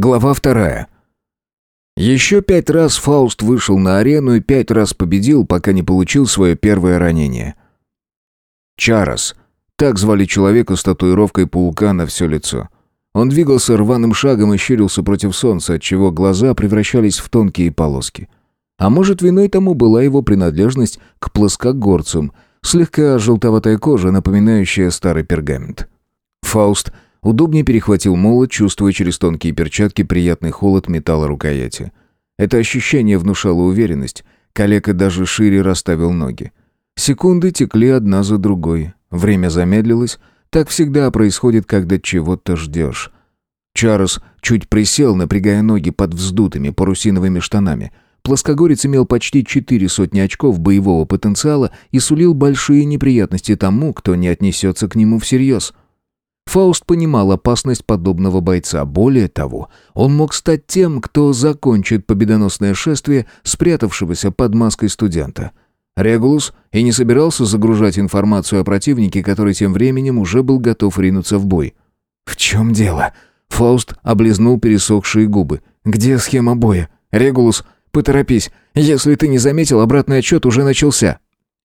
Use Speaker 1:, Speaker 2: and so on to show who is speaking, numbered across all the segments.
Speaker 1: Глава вторая. Еще пять раз Фауст вышел на арену и пять раз победил, пока не получил свое первое ранение. Чарос. Так звали человека с татуировкой паука на все лицо. Он двигался рваным шагом и щурился против солнца, отчего глаза превращались в тонкие полоски. А может, виной тому была его принадлежность к плоскогорцам, слегка желтоватая кожа, напоминающая старый пергамент. Фауст удобнее перехватил молот, чувствуя через тонкие перчатки приятный холод металла рукояти. Это ощущение внушало уверенность. Калека даже шире расставил ноги. Секунды текли одна за другой. Время замедлилось. Так всегда происходит, когда чего-то ждешь. Чарльз чуть присел, напрягая ноги под вздутыми парусиновыми штанами. Плоскогорец имел почти четыре сотни очков боевого потенциала и сулил большие неприятности тому, кто не отнесется к нему всерьез. Фауст понимал опасность подобного бойца. Более того, он мог стать тем, кто закончит победоносное шествие, спрятавшегося под маской студента. Регулус и не собирался загружать информацию о противнике, который тем временем уже был готов ринуться в бой. «В чем дело?» Фауст облизнул пересохшие губы. «Где схема боя? Регулус, поторопись. Если ты не заметил, обратный отчет уже начался».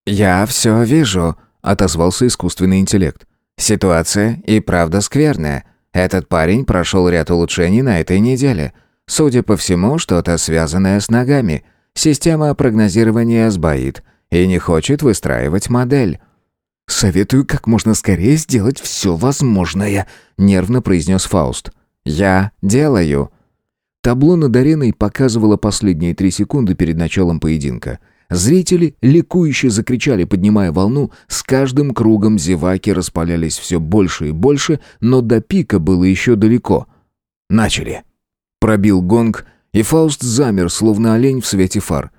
Speaker 2: «Я все вижу», — отозвался искусственный интеллект. Ситуация и правда скверная. Этот парень прошел ряд улучшений на этой неделе. Судя по всему, что-то связанное с ногами. Система прогнозирования сбоит и не хочет выстраивать модель.
Speaker 1: «Советую как можно скорее сделать все возможное», — нервно произнес Фауст.
Speaker 2: «Я делаю».
Speaker 1: Табло над ареной показывало последние три секунды перед началом поединка — Зрители ликующе закричали, поднимая волну. С каждым кругом зеваки распалялись все больше и больше, но до пика было еще далеко. Начали. Пробил гонг, и Фауст замер, словно олень в свете фар.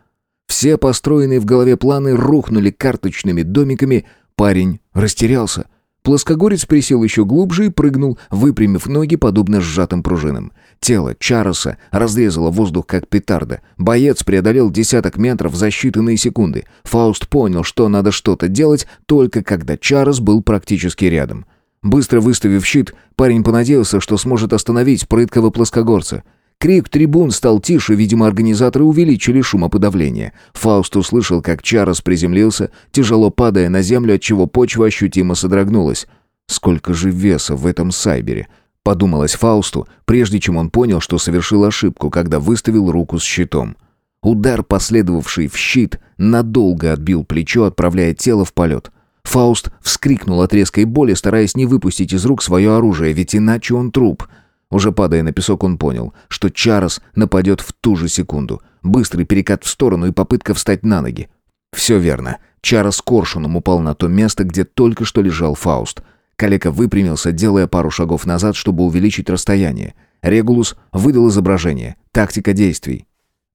Speaker 1: Все построенные в голове планы рухнули карточными домиками. Парень растерялся. Плоскогорец присел еще глубже и прыгнул, выпрямив ноги, подобно сжатым пружинам. Тело Чароса разрезало воздух, как петарда. Боец преодолел десяток метров за считанные секунды. Фауст понял, что надо что-то делать, только когда Чарос был практически рядом. Быстро выставив щит, парень понадеялся, что сможет остановить прыткого плоскогорца. Крик трибун стал тише, видимо, организаторы увеличили шумоподавление. Фауст услышал, как Чарос приземлился, тяжело падая на землю, отчего почва ощутимо содрогнулась. Сколько же веса в этом сайбере! Подумалось Фаусту, прежде чем он понял, что совершил ошибку, когда выставил руку с щитом. Удар, последовавший в щит, надолго отбил плечо, отправляя тело в полет. Фауст вскрикнул от резкой боли, стараясь не выпустить из рук свое оружие, ведь иначе он труп. Уже падая на песок, он понял, что Чарос нападет в ту же секунду. Быстрый перекат в сторону и попытка встать на ноги. Все верно. Чарос коршуном упал на то место, где только что лежал Фауст — Калека выпрямился, делая пару шагов назад, чтобы увеличить расстояние. Регулус выдал изображение. Тактика действий.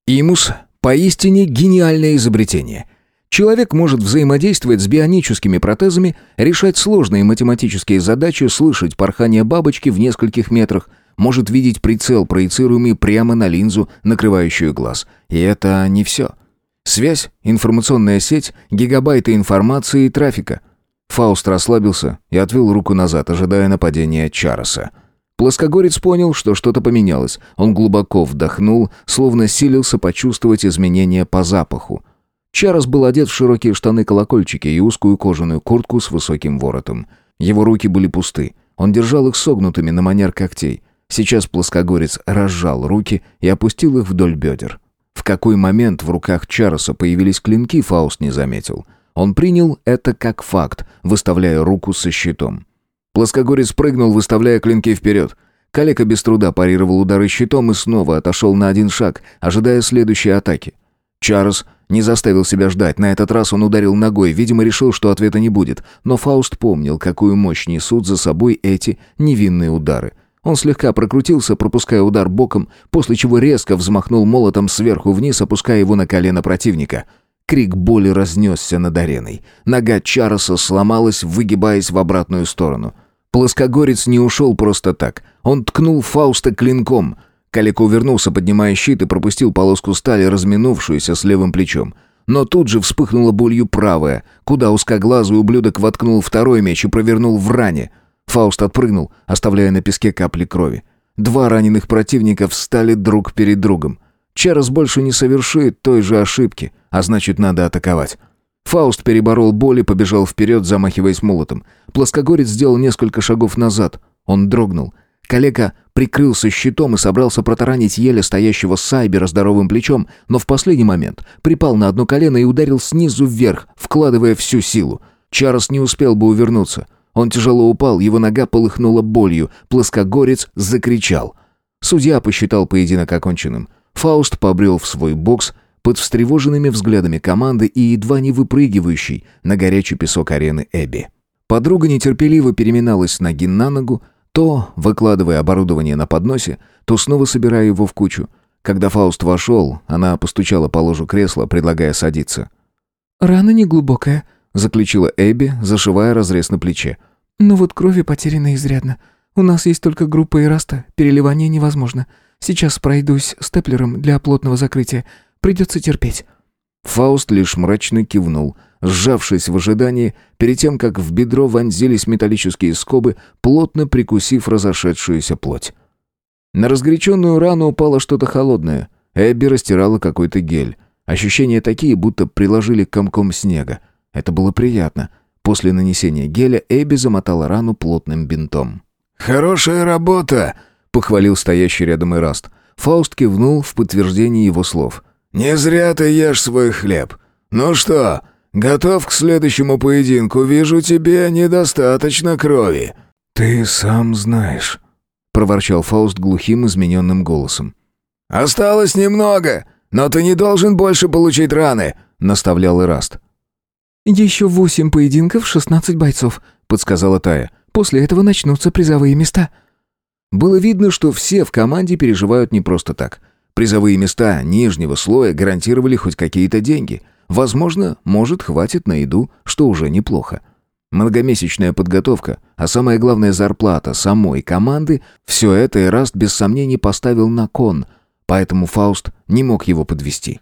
Speaker 1: Имус — поистине гениальное изобретение. Человек может взаимодействовать с бионическими протезами, решать сложные математические задачи, слышать порхание бабочки в нескольких метрах, может видеть прицел, проецируемый прямо на линзу, накрывающую глаз. И это не все. Связь, информационная сеть, гигабайты информации и трафика — Фауст расслабился и отвел руку назад, ожидая нападения Чароса. Плоскогорец понял, что что-то поменялось. Он глубоко вдохнул, словно силился почувствовать изменения по запаху. Чарос был одет в широкие штаны-колокольчики и узкую кожаную куртку с высоким воротом. Его руки были пусты. Он держал их согнутыми на манер когтей. Сейчас плоскогорец разжал руки и опустил их вдоль бедер. В какой момент в руках Чароса появились клинки, Фауст не заметил — он принял это как факт, выставляя руку со щитом. Плоскогорец прыгнул, выставляя клинки вперед. Калека без труда парировал удары щитом и снова отошел на один шаг, ожидая следующей атаки. Чарльз не заставил себя ждать. На этот раз он ударил ногой, видимо, решил, что ответа не будет. Но Фауст помнил, какую мощь несут за собой эти невинные удары. Он слегка прокрутился, пропуская удар боком, после чего резко взмахнул молотом сверху вниз, опуская его на колено противника — Крик боли разнесся над ареной. Нога Чароса сломалась, выгибаясь в обратную сторону. Плоскогорец не ушел просто так. Он ткнул Фауста клинком. Калик увернулся, поднимая щит, и пропустил полоску стали, разминувшуюся с левым плечом. Но тут же вспыхнула болью правая, куда узкоглазый ублюдок воткнул второй меч и провернул в ране. Фауст отпрыгнул, оставляя на песке капли крови. Два раненых противника встали друг перед другом. Чарос больше не совершит той же ошибки, а значит, надо атаковать. Фауст переборол боль и побежал вперед, замахиваясь молотом. Плоскогорец сделал несколько шагов назад. Он дрогнул. Коллега прикрылся щитом и собрался протаранить еле стоящего Сайбера здоровым плечом, но в последний момент припал на одно колено и ударил снизу вверх, вкладывая всю силу. Чарльз не успел бы увернуться. Он тяжело упал, его нога полыхнула болью, плоскогорец закричал. Судья посчитал поединок оконченным. Фауст побрел в свой бокс под встревоженными взглядами команды и едва не выпрыгивающий на горячий песок арены Эбби. Подруга нетерпеливо переминалась с ноги на ногу, то выкладывая оборудование на подносе, то снова собирая его в кучу. Когда Фауст вошел, она постучала по ложу кресла, предлагая садиться.
Speaker 3: «Рана неглубокая», —
Speaker 1: заключила Эбби, зашивая разрез на плече.
Speaker 3: «Но вот крови потеряно изрядно. У нас есть только группа Ираста, переливание невозможно. Сейчас пройдусь степлером для плотного закрытия. Придется терпеть».
Speaker 1: Фауст лишь мрачно кивнул, сжавшись в ожидании, перед тем, как в бедро вонзились металлические скобы, плотно прикусив разошедшуюся плоть. На разгоряченную рану упало что-то холодное. Эбби растирала какой-то гель. Ощущения такие, будто приложили комком снега. Это было приятно. После нанесения геля Эбби замотала рану плотным бинтом.
Speaker 2: «Хорошая работа!» — похвалил стоящий рядом Ираст.
Speaker 1: Фауст кивнул в подтверждение его слов.
Speaker 2: «Не зря ты ешь свой хлеб. Ну что, готов к следующему поединку? Вижу, тебе недостаточно крови».
Speaker 1: «Ты сам знаешь», — проворчал Фауст глухим измененным голосом.
Speaker 2: «Осталось немного, но ты не должен больше получить раны», — наставлял Ираст.
Speaker 3: «Еще восемь поединков, шестнадцать бойцов», — подсказала Тая. «После этого начнутся призовые места».
Speaker 1: Было видно, что все в команде переживают не просто так. Призовые места нижнего слоя гарантировали хоть какие-то деньги. Возможно, может, хватит на еду, что уже неплохо. Многомесячная подготовка, а самое главное зарплата самой команды, все это Эраст без сомнений поставил на кон, поэтому Фауст не мог его подвести.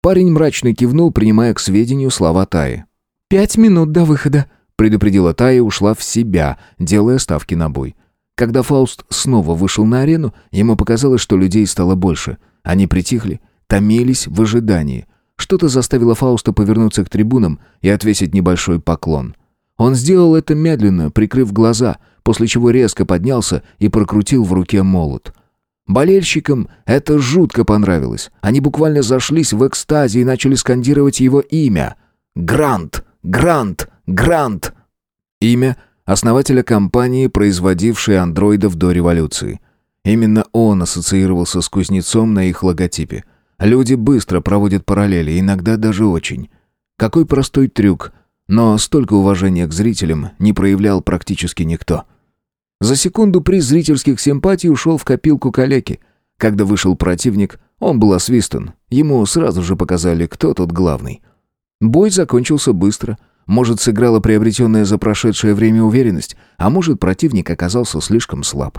Speaker 1: Парень мрачно кивнул, принимая к сведению слова Таи.
Speaker 3: «Пять минут до выхода», —
Speaker 1: предупредила Тая и ушла в себя, делая ставки на бой. Когда Фауст снова вышел на арену, ему показалось, что людей стало больше. Они притихли, томились в ожидании. Что-то заставило Фауста повернуться к трибунам и отвесить небольшой поклон. Он сделал это медленно, прикрыв глаза, после чего резко поднялся и прокрутил в руке молот. Болельщикам это жутко понравилось. Они буквально зашлись в экстазе и начали скандировать его имя. «Грант! Грант! Грант!» Имя — основателя компании, производившей андроидов до революции. Именно он ассоциировался с кузнецом на их логотипе. Люди быстро проводят параллели, иногда даже очень. Какой простой трюк, но столько уважения к зрителям не проявлял практически никто. За секунду приз зрительских симпатий ушел в копилку калеки. Когда вышел противник, он был освистан. Ему сразу же показали, кто тут главный. Бой закончился быстро — может, сыграла приобретенная за прошедшее время уверенность, а может, противник оказался слишком слаб.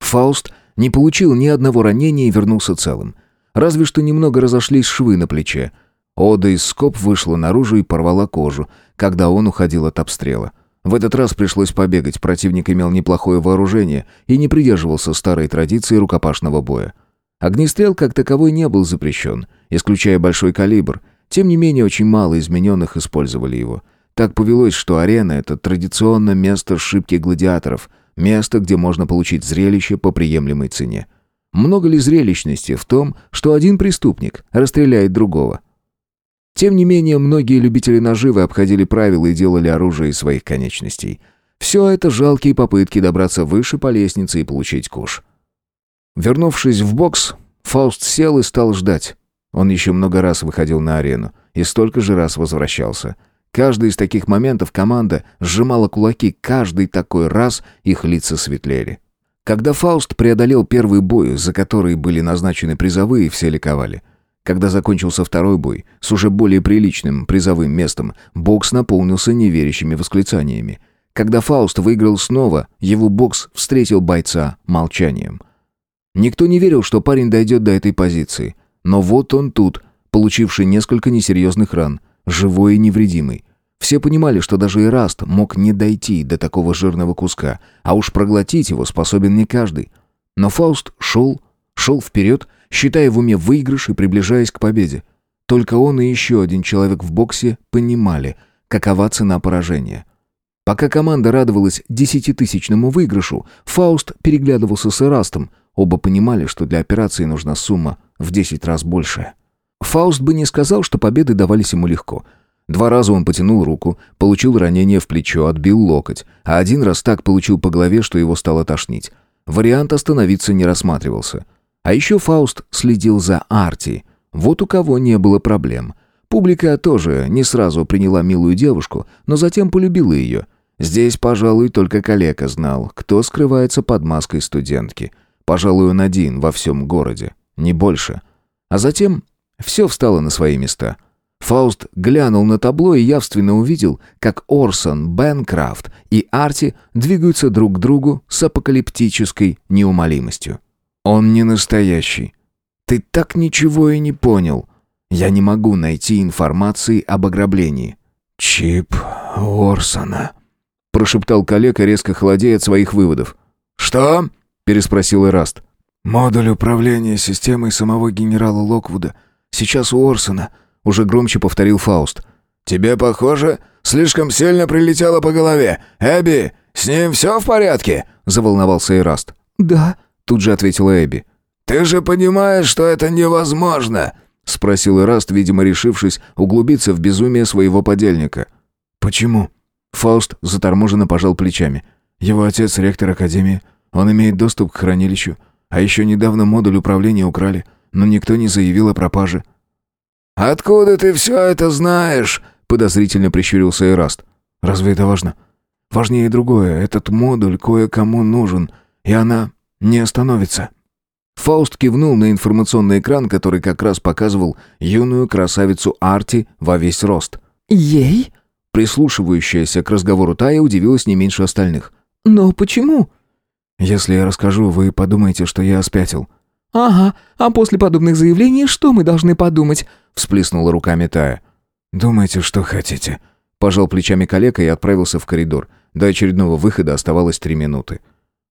Speaker 1: Фауст не получил ни одного ранения и вернулся целым. Разве что немного разошлись швы на плече. Ода из скоб вышла наружу и порвала кожу, когда он уходил от обстрела. В этот раз пришлось побегать, противник имел неплохое вооружение и не придерживался старой традиции рукопашного боя. Огнестрел как таковой не был запрещен, исключая большой калибр, тем не менее, очень мало измененных использовали его. Так повелось, что арена — это традиционно место шибки гладиаторов, место, где можно получить зрелище по приемлемой цене. Много ли зрелищности в том, что один преступник расстреляет другого? Тем не менее, многие любители наживы обходили правила и делали оружие из своих конечностей. Все это жалкие попытки добраться выше по лестнице и получить куш. Вернувшись в бокс, Фауст сел и стал ждать. Он еще много раз выходил на арену и столько же раз возвращался. Каждый из таких моментов команда сжимала кулаки, каждый такой раз их лица светлели. Когда Фауст преодолел первый бой, за который были назначены призовые, все ликовали. Когда закончился второй бой, с уже более приличным призовым местом, бокс наполнился неверящими восклицаниями. Когда Фауст выиграл снова, его бокс встретил бойца молчанием. Никто не верил, что парень дойдет до этой позиции. Но вот он тут, получивший несколько несерьезных ран, живой и невредимый. Все понимали, что даже Ираст мог не дойти до такого жирного куска, а уж проглотить его способен не каждый. Но Фауст шел, шел вперед, считая в уме выигрыш и приближаясь к победе. Только он и еще один человек в боксе понимали, какова цена поражения. Пока команда радовалась десятитысячному выигрышу, Фауст переглядывался с Эрастом. Оба понимали, что для операции нужна сумма в десять раз большая. Фауст бы не сказал, что победы давались ему легко. Два раза он потянул руку, получил ранение в плечо, отбил локоть, а один раз так получил по голове, что его стало тошнить. Вариант остановиться не рассматривался. А еще Фауст следил за Арти. Вот у кого не было проблем. Публика тоже не сразу приняла милую девушку, но затем полюбила ее. Здесь, пожалуй, только калека знал, кто скрывается под маской студентки. Пожалуй, он один во всем городе, не больше. А затем все встало на свои места — Фауст глянул на табло и явственно увидел, как Орсон, Бенкрафт и Арти двигаются друг к другу с апокалиптической неумолимостью. «Он не настоящий. Ты так ничего и не понял. Я не могу найти информации об ограблении». «Чип Орсона», — прошептал коллега, резко холодея от своих выводов. «Что?» — переспросил Эраст. «Модуль управления системой самого генерала Локвуда. Сейчас у Орсона», уже громче повторил Фауст. «Тебе, похоже, слишком сильно прилетело по голове. Эбби, с ним все в порядке?» Заволновался Эраст.
Speaker 3: «Да»,
Speaker 1: тут же ответила Эбби.
Speaker 2: «Ты же понимаешь, что это невозможно?»
Speaker 1: Спросил Эраст, видимо, решившись углубиться в безумие своего подельника.
Speaker 3: «Почему?»
Speaker 1: Фауст заторможенно пожал плечами.
Speaker 3: «Его отец ректор Академии. Он имеет доступ к хранилищу. А еще недавно модуль управления украли, но никто не заявил о пропаже.
Speaker 2: «Откуда ты все это знаешь?» — подозрительно прищурился Эраст.
Speaker 3: «Разве это важно?» «Важнее другое. Этот модуль кое-кому нужен, и она не остановится».
Speaker 1: Фауст кивнул на информационный экран, который как раз показывал юную красавицу Арти во весь рост.
Speaker 3: «Ей?»
Speaker 1: Прислушивающаяся к разговору Тая удивилась не меньше остальных.
Speaker 3: «Но почему?» «Если я расскажу, вы подумаете, что я спятил».
Speaker 4: «Ага, а после подобных заявлений что мы должны подумать?»
Speaker 1: — всплеснула руками Тая.
Speaker 3: «Думайте, что хотите».
Speaker 1: Пожал плечами коллега и отправился в коридор. До очередного выхода оставалось три минуты.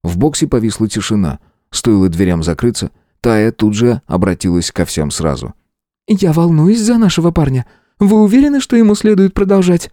Speaker 1: В боксе повисла тишина. Стоило дверям закрыться, Тая тут же обратилась ко всем сразу.
Speaker 4: «Я волнуюсь за нашего парня. Вы уверены, что ему следует продолжать?»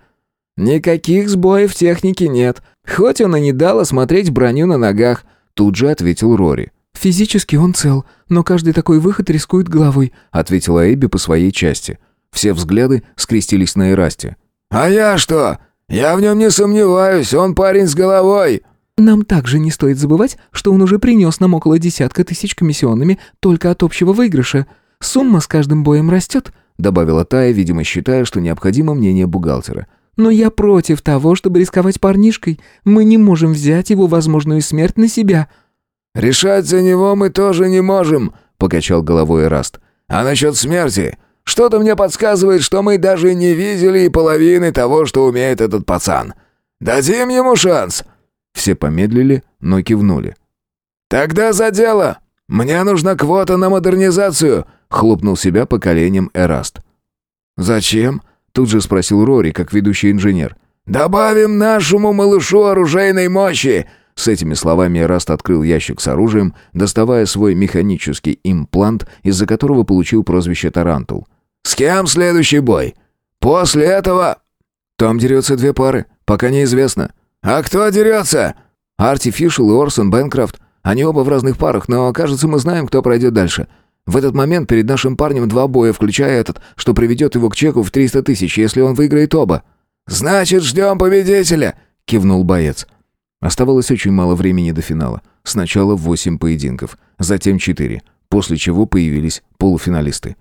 Speaker 2: «Никаких сбоев в технике нет. Хоть он и не дал осмотреть броню на ногах»,
Speaker 1: тут же ответил Рори.
Speaker 4: «Физически он цел, но каждый такой выход рискует головой»,
Speaker 1: ответила Эбби по своей части. Все взгляды скрестились на Эрасте.
Speaker 2: «А я что? Я в нем не сомневаюсь, он парень с головой!»
Speaker 4: «Нам также не стоит забывать, что он уже принес нам около десятка тысяч комиссионными только от общего выигрыша. Сумма с каждым боем растет»,
Speaker 1: добавила Тая, видимо, считая, что необходимо мнение бухгалтера.
Speaker 4: «Но я против того, чтобы рисковать парнишкой. Мы не можем взять его возможную смерть на себя».
Speaker 2: «Решать за него мы тоже не можем», — покачал головой Эраст. «А насчет смерти? Что-то мне подсказывает, что мы даже не видели и половины того, что умеет этот пацан. Дадим ему шанс».
Speaker 1: Все помедлили, но кивнули.
Speaker 2: «Тогда за дело! Мне нужна квота на модернизацию!» — хлопнул себя по коленям Эраст.
Speaker 1: «Зачем?» — тут же спросил Рори, как ведущий инженер.
Speaker 2: «Добавим нашему малышу оружейной мощи!»
Speaker 1: С этими словами Эраст открыл ящик с оружием, доставая свой механический имплант, из-за которого получил прозвище Тарантул.
Speaker 2: «С кем следующий бой? После этого...»
Speaker 1: «Там дерется две пары, пока неизвестно».
Speaker 2: «А кто дерется?»
Speaker 1: «Арти Фишел и Орсон Бэнкрафт. Они оба в разных парах, но, кажется, мы знаем, кто пройдет дальше. В этот момент перед нашим парнем два боя, включая этот, что приведет его к чеку в 300 тысяч, если он выиграет оба».
Speaker 2: «Значит, ждем победителя!» — кивнул боец.
Speaker 1: Оставалось очень мало времени до финала. Сначала восемь поединков, затем четыре, после чего появились полуфиналисты.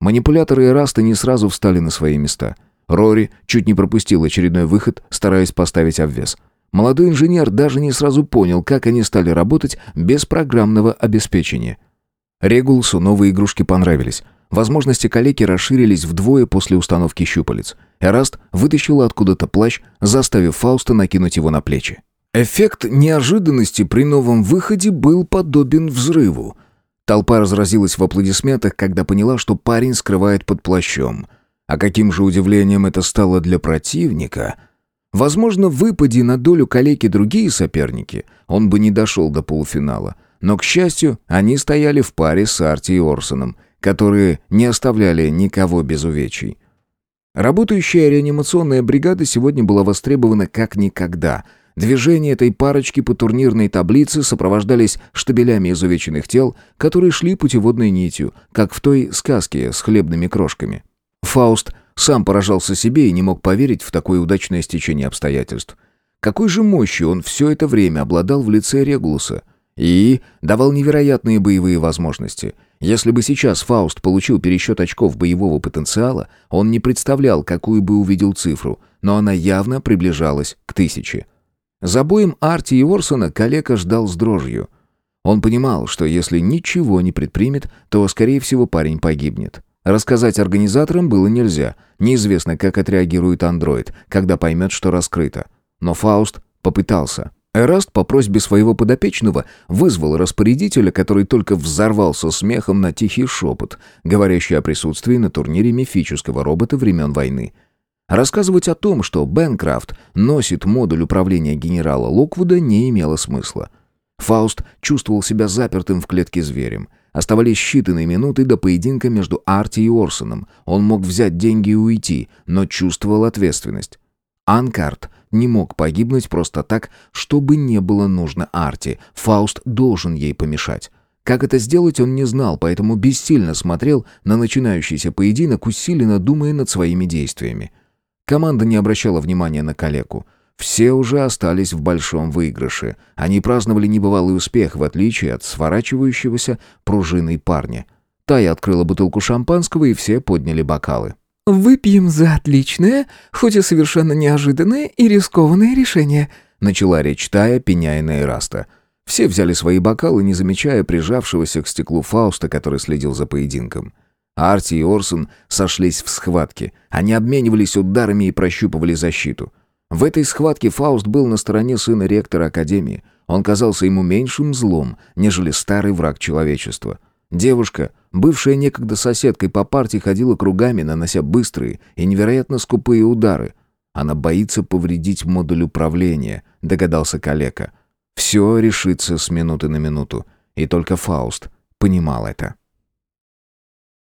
Speaker 1: Манипуляторы Эраста не сразу встали на свои места. Рори чуть не пропустил очередной выход, стараясь поставить обвес. Молодой инженер даже не сразу понял, как они стали работать без программного обеспечения. Регулсу новые игрушки понравились. Возможности калеки расширились вдвое после установки щупалец. Эраст вытащил откуда-то плащ, заставив Фауста накинуть его на плечи. Эффект неожиданности при новом выходе был подобен взрыву. Толпа разразилась в аплодисментах, когда поняла, что парень скрывает под плащом. А каким же удивлением это стало для противника? Возможно, выпади на долю калеки другие соперники, он бы не дошел до полуфинала. Но, к счастью, они стояли в паре с Арти и Орсоном, которые не оставляли никого без увечий. Работающая реанимационная бригада сегодня была востребована как никогда. Движения этой парочки по турнирной таблице сопровождались штабелями изувеченных тел, которые шли путеводной нитью, как в той сказке с хлебными крошками. Фауст сам поражался себе и не мог поверить в такое удачное стечение обстоятельств. Какой же мощью он все это время обладал в лице Регулуса и давал невероятные боевые возможности – если бы сейчас Фауст получил пересчет очков боевого потенциала, он не представлял, какую бы увидел цифру, но она явно приближалась к тысяче. За боем Арти и Орсона коллега ждал с дрожью. Он понимал, что если ничего не предпримет, то, скорее всего, парень погибнет. Рассказать организаторам было нельзя. Неизвестно, как отреагирует андроид, когда поймет, что раскрыто. Но Фауст попытался. Эраст по просьбе своего подопечного вызвал распорядителя, который только взорвался смехом на тихий шепот, говорящий о присутствии на турнире мифического робота времен войны. Рассказывать о том, что Бенкрафт носит модуль управления генерала Локвуда, не имело смысла. Фауст чувствовал себя запертым в клетке зверем. Оставались считанные минуты до поединка между Арти и Орсоном. Он мог взять деньги и уйти, но чувствовал ответственность. Анкарт не мог погибнуть просто так, чтобы не было нужно Арти. Фауст должен ей помешать. Как это сделать, он не знал, поэтому бессильно смотрел на начинающийся поединок, усиленно думая над своими действиями. Команда не обращала внимания на калеку. Все уже остались в большом выигрыше. Они праздновали небывалый успех, в отличие от сворачивающегося пружиной парня. Тая открыла бутылку шампанского, и все подняли бокалы.
Speaker 4: «Выпьем за отличное, хоть и совершенно неожиданное и рискованное решение»,
Speaker 1: начала речь Тая, пеняя на Эраста. Все взяли свои бокалы, не замечая прижавшегося к стеклу Фауста, который следил за поединком. Арти и Орсон сошлись в схватке. Они обменивались ударами и прощупывали защиту. В этой схватке Фауст был на стороне сына ректора Академии. Он казался ему меньшим злом, нежели старый враг человечества. Девушка, бывшая некогда соседкой по партии, ходила кругами, нанося быстрые и невероятно скупые удары. Она боится повредить модуль управления, догадался калека. Все решится с минуты на минуту, и только Фауст понимал это.